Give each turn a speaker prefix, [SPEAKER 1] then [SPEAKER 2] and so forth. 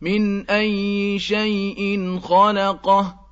[SPEAKER 1] مِنْ أَيِّ شَيْءٍ خَلَقَهُ